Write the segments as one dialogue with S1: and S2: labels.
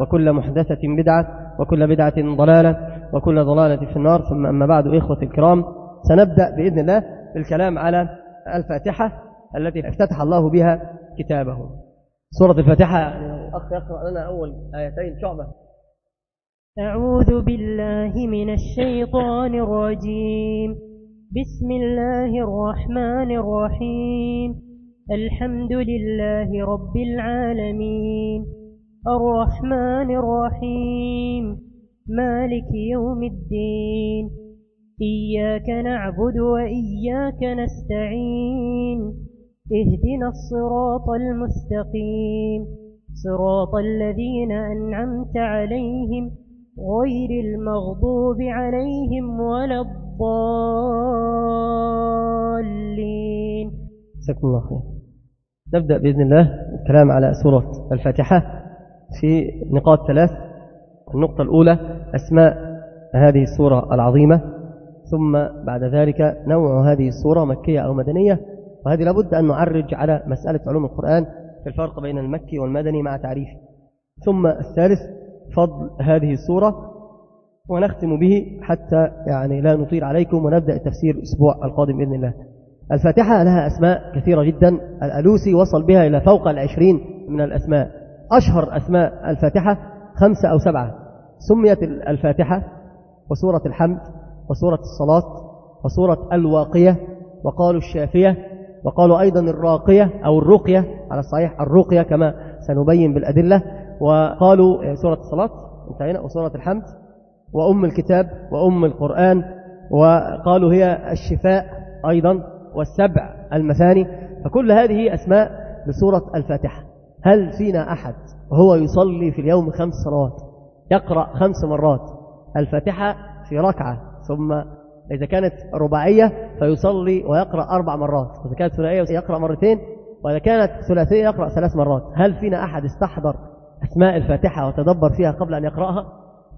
S1: وكل محدثة بدعة وكل بدعة ضلالة وكل ضلالة في النار. ثم أما بعد إخوة الكرام سنبدأ بإذن الله بالكلام على الفاتحة التي افتتح الله بها كتابه. سورة الفاتحة أخ يقرأ لنا أول آيتين شعبة.
S2: أعوذ بالله من الشيطان الرجيم. بسم الله الرحمن الرحيم. الحمد لله رب العالمين. الرحمن الرحيم. مالك يوم الدين. إياك نعبد وإياك نستعين. اهدنا الصراط المستقيم. صراط الذين أنعمت عليهم غير المغضوب عليهم ولا الضالين.
S1: جزاكم الله خير. نبدأ بإذن الله الكلام على سورة الفاتحة. في نقاط ثلاث. النقطة الأولى أسماء هذه السورة العظيمة ثم بعد ذلك نوع هذه السورة مكية أو مدنية. وهذه لابد أن نعرج على مسألة علوم القرآن في الفرق بين المكي والمدني مع تعريفه. ثم الثالث فضل هذه السورة ونختم به حتى يعني لا نطيل عليكم ونبدأ التفسير الأسبوع القادم بإذن الله. الفاتحة لها أسماء كثيرة جدا الألوسي وصل بها إلى فوق العشرين من الأسماء. أشهر أسماء الفاتحة خمسة أو سبعة. سميت الفاتحة وسورة الحمد وسورة الصلاة وسورة الواقية وقالوا الشافية وقالوا أيضا الراقية أو الرقية على الصحيح الرقية كما سنبين بالأدلة. وقالوا سورة الصلاة انتهينا وسورة الحمد وأم الكتاب وأم القرآن. وقالوا هي الشفاء أيضا والسبع المثاني. فكل هذه أسماء لسورة الفاتحة. هل فينا أحد وهو يصلي في اليوم خمس صلوات يقرأ خمس مرات الفاتحة في ركعة ثم إذا كانت رباعية فيصلي ويقرأ أربع مرات إذا كانت ثنائية يقرأ مرتين وإذا كانت ثلاثية يقرأ ثلاث مرات هل فينا أحد استحضر أسماء الفاتحة وتدبر فيها قبل أن يقرأها؟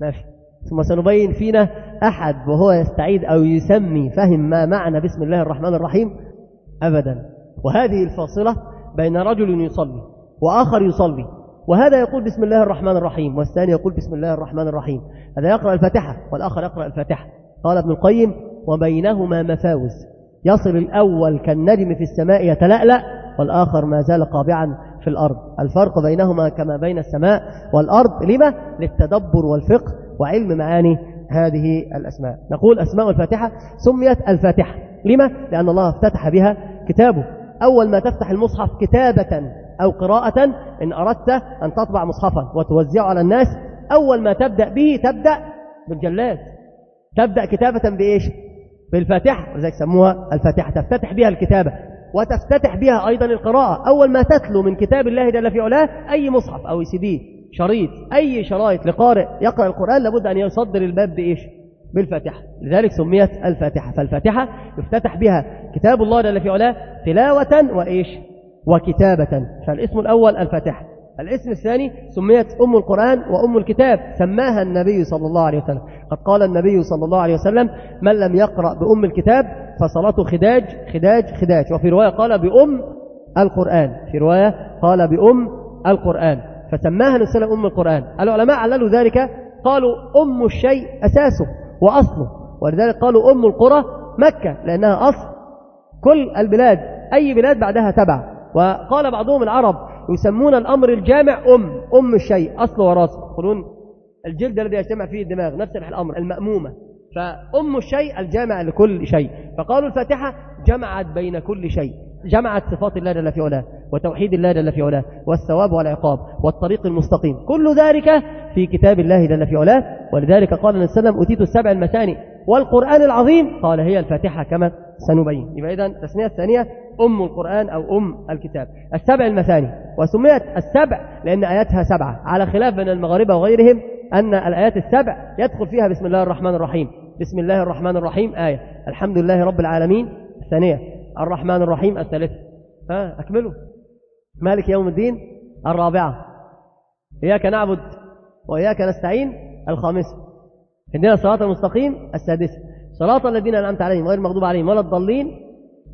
S1: ماشي. ثم سنبين فينا أحد وهو يستعيد أو يسمي فهم ما معنى بسم الله الرحمن الرحيم؟ أبدا. وهذه الفاصلة بين رجل يصلي وآخر يصلي. وهذا يقول بسم الله الرحمن الرحيم والثاني يقول بسم الله الرحمن الرحيم. هذا يقرأ الفاتحة والآخر يقرأ الفاتحة. قال ابن القيم وبينهما مفاوز. يصل الأول كالنجم في السماء يتلألأ والآخر ما زال قابعا في الأرض. الفرق بينهما كما بين السماء والأرض لما؟ للتدبر والفقه وعلم معاني هذه الأسماء. نقول أسماء الفاتحة سميت الفاتحة. لما؟ لأن الله افتتح بها كتابه. أول ما تفتح المصحف كتابة أو قراءة إن أردت أن تطبع مصحفا وتوزعه على الناس أول ما تبدأ به تبدأ بالجلاد تبدأ كتابة بإيش؟ بالفاتحة ولذلك سموها الفاتحة تفتتح بها الكتابة وتفتتح بها أيضا القراءة أول ما تتلو من كتاب الله جل في علاه أي مصحف أو سي دي شريط أي شرايط لقارئ يقرأ القرآن لابد أن يصدر الباب بإيش؟ بالفاتحة لذلك سميت الفاتحة فالفاتحة يفتتح بها كتاب الله جل في علاه تلاوة وإيش؟ وكتابة. فالاسم الأول الفاتحة. الاسم الثاني سميت أم القرآن وأم الكتاب. سماها النبي صلى الله عليه وسلم. قد قال النبي صلى الله عليه وسلم من لم يقرأ بأم الكتاب فصلاته خداج خداج خداج. وفي رواية قال بأم القرآن. في رواية قال بأم القرآن. فسماها النبي أم القرآن. العلماء عللوا ذلك. قالوا أم الشيء أساسه وأصله. ولذلك قالوا أم القرى مكة لأنها أصل. كل البلاد أي بلاد بعدها تبع. وقال بعضهم العرب يسمون الأمر الجامع أم أم الشيء أصل وراسه. يقولون الجلد الذي يجتمع فيه الدماغ نفس الأمر المأمومة. فأم الشيء الجامع لكل شيء. فقالوا الفاتحة جمعت بين كل شيء. جمعت صفات الله جل في علاه وتوحيد الله جل في علاه والثواب والعقاب والطريق المستقيم. كل ذلك في كتاب الله جل في علاه. ولذلك قال النبي صلى الله عليه وسلم أتيت السبع المثاني والقرآن العظيم. قال هي الفاتحة كما سنبين. يبقى إذا التسمية الثانية أم القرآن أو أم الكتاب. السبع المثاني وسميت السبع لأن آياتها سبعة على خلاف بين المغاربة وغيرهم أن الآيات السبع يدخل فيها بسم الله الرحمن الرحيم. بسم الله الرحمن الرحيم آية. الحمد لله رب العالمين. الثانية الرحمن الرحيم. الثالثة ها أكملوا مالك يوم الدين؟ الرابعة إياك نعبد وإياك نستعين. الخامسة اهدنا الصراط المستقيم. السادسة صراط الذين أنعمت عليهم غير المغضوب عليهم ولا الضالين.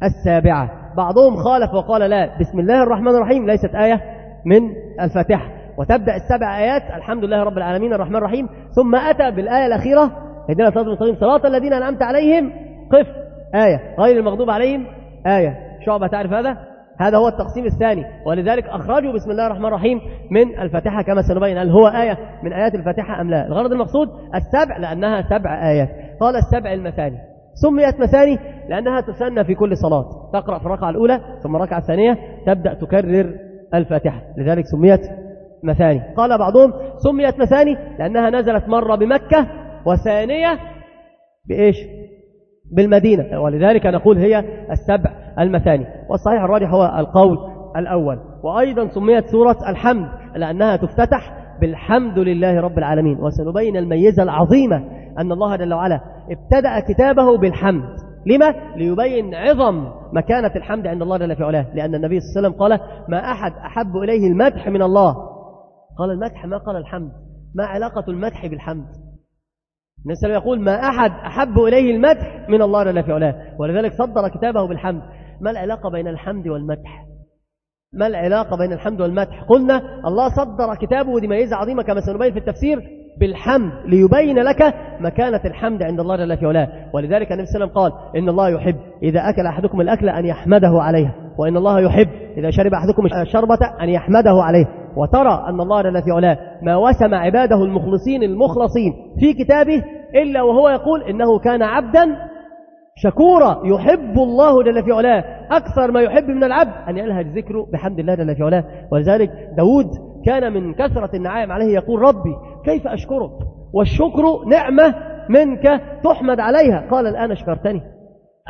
S1: السابعة بعضهم خالف وقال لا. بسم الله الرحمن الرحيم. ليست آية من الفاتحة. وتبدأ السبع آيات. الحمد لله رب العالمين. الرحمن الرحيم. ثم أتى بالآية الأخيرة. اهدنا الصراط المستقيم. صراط الذين أنعمت عليهم. قف. آية. غير المغضوب عليهم. آية. شعبة تعرف هذا؟ هذا هو التقسيم الثاني. ولذلك أخرجوا بسم الله الرحمن الرحيم من الفاتحة كما سنبين. هل هو آية من آيات الفاتحة أم لا؟ الغرض المقصود السبع لأنها سبع آيات. قال السبع المثاني. سميت مثاني لأنها تسنى في كل صلاة. تقرأ في الركعة الأولى ثم الركعة الثانية تبدأ تكرر الفاتحة. لذلك سميت مثاني. قال بعضهم سميت مثاني لأنها نزلت مرة بمكة وثانية بإيش؟ بالمدينة. ولذلك نقول هي السبع المثاني. والصحيح الراجح هو القول الأول. وأيضا سميت سورة الحمد لأنها تفتتح بالحمد لله رب العالمين. وسنبين الميزة العظيمة أن الله جل وعلا ابتدأ كتابه بالحمد. لما؟ ليبين عظم مكانة الحمد عند الله جل في علاه لأن النبي صلى الله عليه وسلم قال ما أحد أحب إليه المدح من الله. قال المدح ما قال الحمد. ما علاقة المدح بالحمد؟ النبي صلى يقول ما أحد أحب إليه المدح من الله جل في علاه ولذلك صدر كتابه بالحمد. ما العلاقة بين الحمد والمدح؟ ما العلاقة بين الحمد والمدح؟ قلنا الله صدر كتابه ودي ميزة عظيمة كما سنبين في التفسير بالحمد ليبين لك مكانة الحمد عند الله جل في علاه ولذلك النبي صلى الله عليه وسلم قال إن الله يحب إذا أكل أحدكم الأكل أن يحمده عليه وإن الله يحب إذا شرب أحدكم الشربة أن يحمده عليه. وترى أن الله جل في علاه ما وسم عباده المخلصين المخلصين في كتابه إلا وهو يقول إنه كان عبدا شكورا. يحب الله جل في علاه أكثر ما يحب من العبد. أن يلهج ذكره بحمد الله جل في علاه ولذلك داود كان من كثرة النعائم عليه يقول ربي كيف أشكرك؟ والشكر نعمة منك تحمد عليها. قال الآن أشكرتني.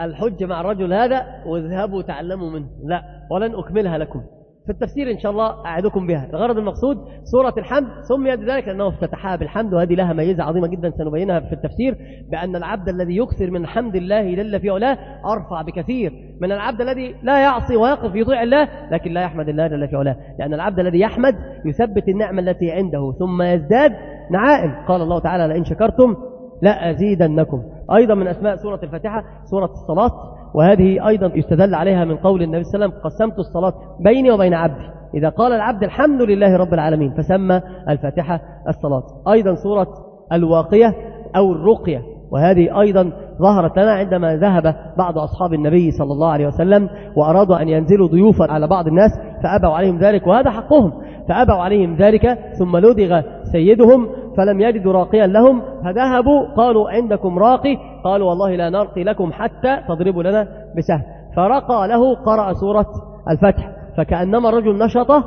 S1: الحج مع الرجل هذا واذهبوا تعلموا منه. لا ولن أكملها لكم. في التفسير إن شاء الله أعدكم بها. الغرض المقصود سورة الحمد سميت ذلك لأنه افتتحها بالحمد وهذه لها ميزة عظيمة جدا سنبينها في التفسير بأن العبد الذي يكثر من حمد الله جل في علاه أرفع بكثير. من العبد الذي لا يعصي ويقف يطيع الله لكن لا يحمد الله جل في علاه. لأن العبد الذي يحمد يثبت النعمة التي عنده ثم يزداد نعائم. قال الله تعالى لئن شكرتم لا أزيدنكم أيضا من أسماء سورة الفاتحة سورة الصلاة. وهذه أيضا يستدل عليها من قول النبي صلى الله عليه وسلم قسمت الصلاة بيني وبين عبدي. إذا قال العبد الحمد لله رب العالمين فسمى الفاتحة الصلاة. أيضا سورة الواقية أو الرقية. وهذه أيضا ظهرت لنا عندما ذهب بعض أصحاب النبي صلى الله عليه وسلم وأرادوا أن ينزلوا ضيوفا على بعض الناس فأبوا عليهم ذلك وهذا حقهم. فأبوا عليهم ذلك ثم لدغ سيدهم فلم يجدوا راقيا لهم فذهبوا قالوا عندكم راقي؟ قالوا والله لا نرقي لكم حتى تضربوا لنا بسهم. فرقى له قرأ سورة الفتح فكأنما الرجل نشطه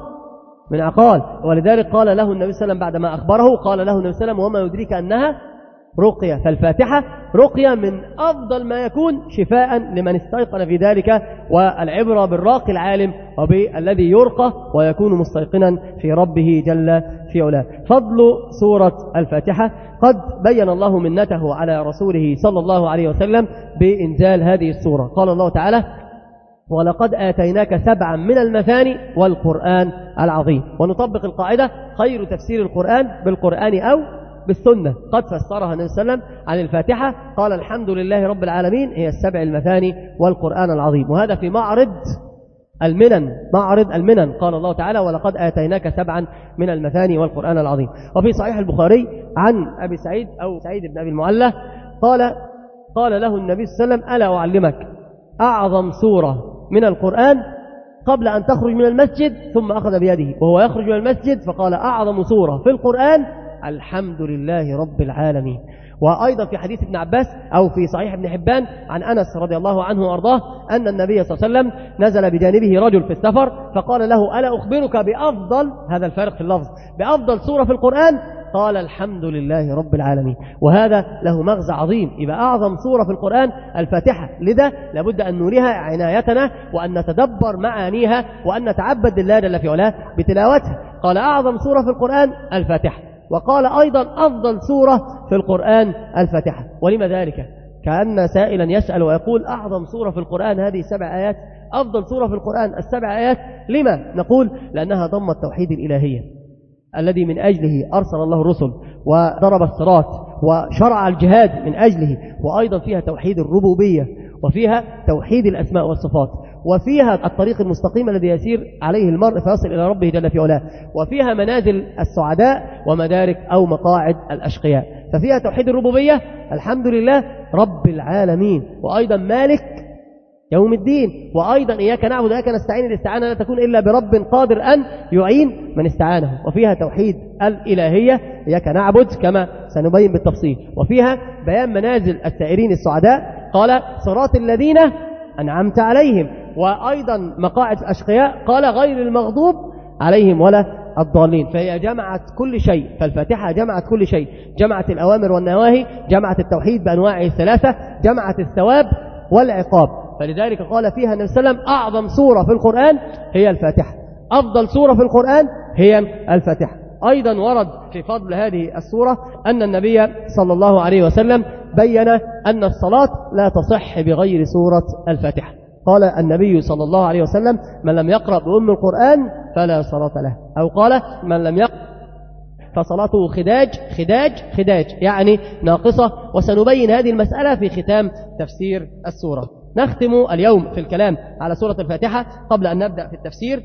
S1: من عقال. ولذلك قال له النبي صلى الله عليه وسلم بعدما أخبره قال له النبي صلى الله عليه وسلم وما يدريك أنها رقية. فالفاتحة رقية من أفضل ما يكون شفاء لمن استيقن في ذلك والعبرة بالراقي العالم وبالذي يرقى ويكون مستيقنا في ربه جل في علاه. فضل سورة الفاتحة. قد بين الله منته على رسوله صلى الله عليه وسلم بإنزال هذه السورة. قال الله تعالى ولقد آتيناك سبعا من المثاني والقرآن العظيم. ونطبق القاعدة خير تفسير القرآن بالقرآن أو بالسنة. قد فسرها النبي صلى الله عليه وسلم عن الفاتحة. قال الحمد لله رب العالمين. هي السبع المثاني والقرآن العظيم. وهذا في معرض المنن. معرض المنن. قال الله تعالى ولقد آتيناك سبعا من المثاني والقرآن العظيم. وفي صحيح البخاري عن أبي سعيد أو سعيد بن أبي المعلى قال قال له النبي صلى الله عليه وسلم ألا أعلمك أعظم سورة من القرآن قبل أن تخرج من المسجد ثم أخذ بيده وهو يخرج من المسجد فقال أعظم سورة في القرآن الحمد لله رب العالمين. وأيضا في حديث ابن عباس أو في صحيح ابن حبان عن أنس رضي الله عنه وأرضاه أن النبي صلى الله عليه وسلم نزل بجانبه رجل في السفر فقال له ألا أخبرك بأفضل هذا الفارق في اللفظ بأفضل سورة في القرآن؟ قال الحمد لله رب العالمين. وهذا له مغزى عظيم. يبقى أعظم سورة في القرآن الفاتحة. لذا لابد أن نوريها عنايتنا وأن نتدبر معانيها وأن نتعبد لله جل في علاه بتلاوتها. قال أعظم سورة في القرآن الفاتحة. وقال أيضا أفضل سورة في القرآن الفاتحة. ولما ذلك؟ كأن سائلا يسأل ويقول أعظم سورة في القرآن هذه سبع آيات؟ أفضل سورة في القرآن السبع آيات؟ لما؟ نقول لأنها ضمت توحيد الإلهية الذي من أجله أرسل الله الرسل وضرب الصراط وشرع الجهاد من أجله وأيضا فيها توحيد الربوبية وفيها توحيد الأسماء والصفات. وفيها الطريق المستقيم الذي يسير عليه المرء فيصل إلى ربه جل في علاه. وفيها منازل السعداء ومدارك أو مقاعد الأشقياء. ففيها توحيد الربوبية الحمد لله رب العالمين. وأيضا مالك يوم الدين. وأيضا إياك نعبد وإياك نستعين. الاستعانة لا تكون إلا برب قادر أن يعين من استعانه. وفيها توحيد الإلهية. إياك نعبد كما سنبين بالتفصيل. وفيها بيان منازل السائرين السعداء. قال صراط الذين أنعمت عليهم. وأيضا مقاعد الأشقياء قال غير المغضوب عليهم ولا الضالين. فهي جمعت كل شيء. فالفاتحة جمعت كل شيء. جمعت الأوامر والنواهي جمعت التوحيد بأنواعه الثلاثة جمعت الثواب والعقاب. فلذلك قال فيها النبي صلى الله عليه وسلم أعظم سورة في القرآن هي الفاتحة. أفضل سورة في القرآن هي الفاتحة. أيضا ورد في فضل هذه السورة أن النبي صلى الله عليه وسلم بين أن الصلاة لا تصح بغير سورة الفاتحة. قال النبي صلى الله عليه وسلم من لم يقرأ بأم القرآن فلا صلاة له. أو قال من لم يقرأ فصلاته خداج خداج خداج يعني ناقصة. وسنبين هذه المسألة في ختام تفسير السورة. نختم اليوم في الكلام على سورة الفاتحة قبل أن نبدأ في التفسير.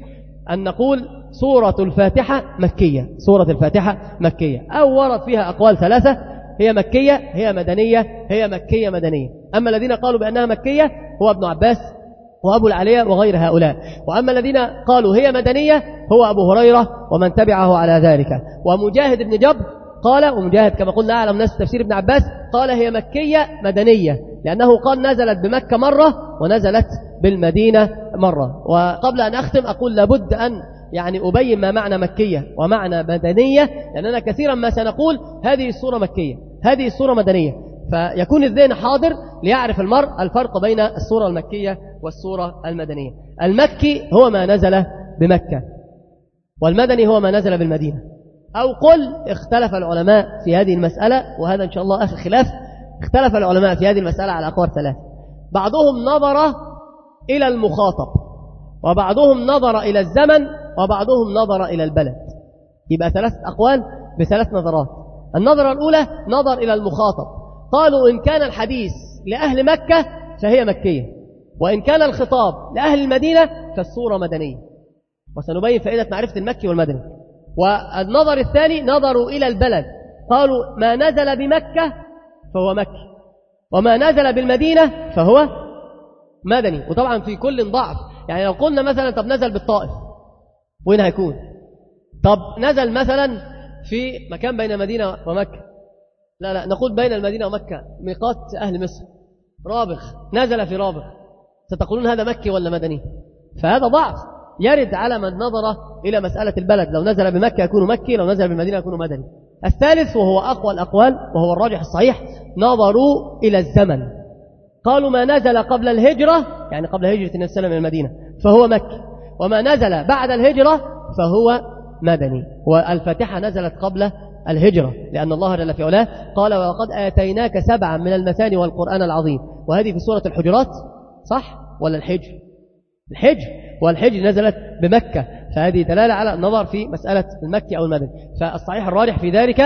S1: أن نقول سورة الفاتحة مكية. سورة الفاتحة مكية. أو ورد فيها أقوال ثلاثة. هي مكية هي مدنية هي مكية مدنية. أما الذين قالوا بأنها مكية هو ابن عباس وأبو العليا وغير هؤلاء. وأما الذين قالوا هي مدنية هو أبو هريرة ومن تبعه على ذلك. ومجاهد بن جبر قال ومجاهد كما قلنا أعلم ناس تفسير ابن عباس قال هي مكية مدنية لأنه قال نزلت بمكة مرة ونزلت بالمدينة مرة. وقبل أن أختم أقول لابد أن يعني أبين ما معنى مكية ومعنى مدنية لأننا كثيرا ما سنقول هذه الصورة مكية هذه الصورة مدنية. فيكون الذهن حاضر ليعرف المرء الفرق بين الصورة المكية والصورة المدنية. المكي هو ما نزل بمكة والمدني هو ما نزل بالمدينة. أو قل اختلف العلماء في هذه المسألة وهذا إن شاء الله آخر خلاف اختلف العلماء في هذه المسألة على أقوال ثلاث بعضهم نظر إلى المخاطب وبعضهم نظر إلى الزمن وبعضهم نظر إلى البلد. يبقى ثلاث أقوال بثلاث نظرات. النظرة الأولى نظر إلى المخاطب. قالوا إن كان الحديث لأهل مكة فهي مكية وإن كان الخطاب لأهل المدينة فالصورة مدنية. وسنبين فائدة معرفة المكي والمدني. والنظر الثاني نظروا إلى البلد. قالوا ما نزل بمكة فهو مكي وما نزل بالمدينة فهو مدني. وطبعا في كل ضعف. يعني لو قلنا مثلا طب نزل بالطائف وين هيكون؟ طب نزل مثلا في مكان بين المدينة ومكة. لا لا نقول بين المدينة ومكة ميقات أهل مصر. رابغ نزل في رابغ. ستقولون هذا مكي ولا مدني؟ فهذا ضعف. يرد على من نظر إلى مسألة البلد. لو نزل بمكة يكون مكي لو نزل بالمدينة يكون مدني. الثالث وهو أقوى الأقوال وهو الراجح الصحيح نظروا إلى الزمن. قالوا ما نزل قبل الهجرة يعني قبل هجرة النبي صلى الله عليه وسلم من المدينة فهو مكي. وما نزل بعد الهجرة فهو مدني. والفاتحة نزلت قبل الهجرة لأن الله جل في علاه قال وقد آتيناك سبعا من المثاني والقرآن العظيم. وهذه في سورة الحجرات صح ولا الحجر؟ الحجر والحجر نزلت بمكة فهذه دلالة على النظر في مسألة المكي أو المدني. فالصحيح الراجح في ذلك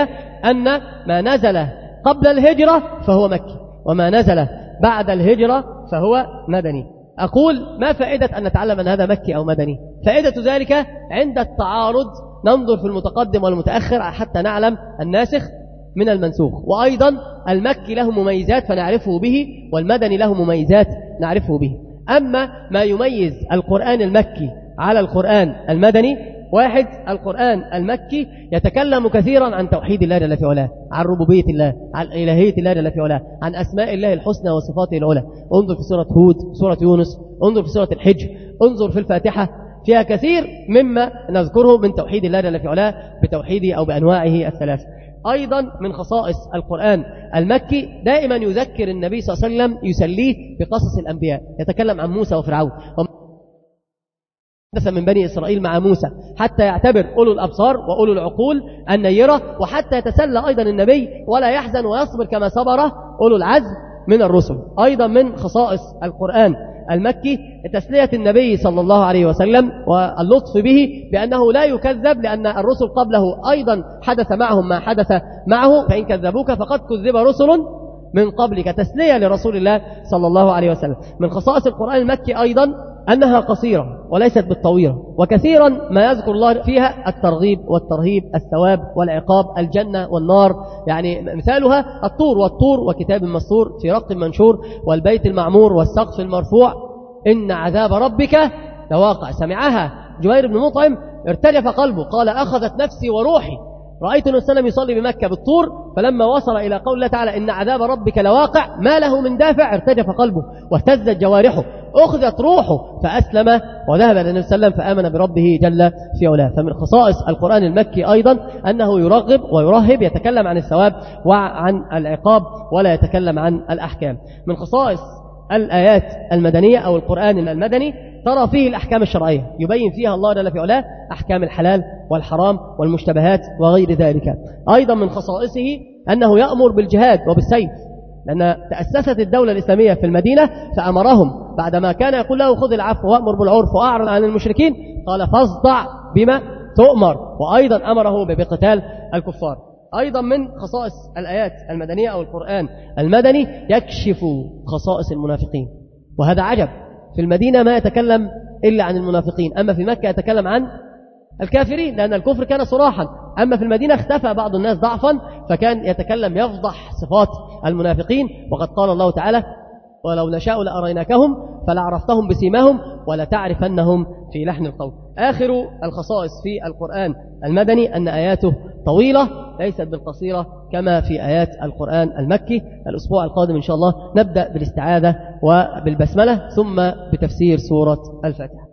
S1: أن ما نزل قبل الهجرة فهو مكي وما نزل بعد الهجرة فهو مدني. أقول ما فائدة أن نتعلم أن هذا مكي أو مدني؟ فائدة ذلك عند التعارض ننظر في المتقدم والمتأخر حتى نعلم الناسخ من المنسوخ. وأيضا المكي له مميزات فنعرفه به والمدني له مميزات نعرفه به. أما ما يميز القرآن المكي على القرآن المدني واحد القرآن المكي يتكلم كثيرا عن توحيد الله جل في علاه عن ربوبية الله عن إلهية الله جل في علاه عن أسماء الله الحسنى وصفاته العلى. انظر في سورة هود سورة يونس انظر في سورة الحج انظر في الفاتحة فيها كثير مما نذكره من توحيد الله جل في علاه بتوحيده أو بأنواعه الثلاث. أيضا من خصائص القرآن المكي دائما يذكر النبي صلى الله عليه وسلم يسليه بقصص الأنبياء يتكلم عن موسى وفرعون. حدث من بني إسرائيل مع موسى حتى يعتبر أولو الأبصار وأولو العقول النيرة وحتى يتسلى أيضا النبي ولا يحزن ويصبر كما صبر أولو العزم من الرسل. أيضا من خصائص القرآن. المكي تسلية النبي صلى الله عليه وسلم واللطف به بأنه لا يكذب لأن الرسل قبله أيضا حدث معهم ما حدث معه فإن كذبوك فقد كذب رسل من قبلك. تسلية لرسول الله صلى الله عليه وسلم. من خصائص القرآن المكي أيضا أنها قصيرة وليست بالطويلة وكثيرا ما يذكر الله فيها الترغيب والترهيب الثواب والعقاب الجنة والنار. يعني مثالها الطور والطور وكتاب مسطور في رق منشور والبيت المعمور والسقف المرفوع. إن عذاب ربك لواقع. سمعها جوير بن مطعم ارتجف قلبه قال أخذت نفسي وروحي. رأيت عليه وسلم يصلي بمكة بالطور فلما وصل إلى قول الله تعالى إن عذاب ربك لواقع ما له من دافع ارتجف قلبه واهتزت جوارحه. أخذت روحه فأسلم وذهب إلى النبي صلى الله عليه وسلم فآمن بربه جل في علاه. فمن خصائص القرآن المكي أيضا أنه يرغب ويرهب يتكلم عن الثواب وعن العقاب ولا يتكلم عن الأحكام. من خصائص الآيات المدنية أو القرآن المدني ترى فيه الأحكام الشرعية. يبين فيها الله جل في علاه أحكام الحلال والحرام والمشتبهات وغير ذلك. أيضا من خصائصه أنه يأمر بالجهاد وبالسيف. لأن تأسست الدولة الإسلامية في المدينة فأمرهم بعدما كان يقول له خذ العفو وأمر بالعرف وأعرض عن المشركين قال فاصدع بما تؤمر. وأيضا أمره بقتال الكفار. أيضا من خصائص الآيات المدنية أو القرآن المدني يكشف خصائص المنافقين. وهذا عجب. في المدينة ما يتكلم إلا عن المنافقين. أما في مكة يتكلم عن الكافرين لأن الكفر كان صراحا. أما في المدينة اختفى بعض الناس ضعفا فكان يتكلم يفضح صفات المنافقين وقد قال الله تعالى ولو نشاء لأريناكهم فلعرفتهم بسيماهم ولتعرفنهم في لحن القول. آخر الخصائص في القرآن المدني أن آياته طويلة ليست بالقصيرة كما في آيات القرآن المكي. الأسبوع القادم إن شاء الله نبدأ بالاستعاذة وبالبسملة ثم بتفسير سورة الفاتحة.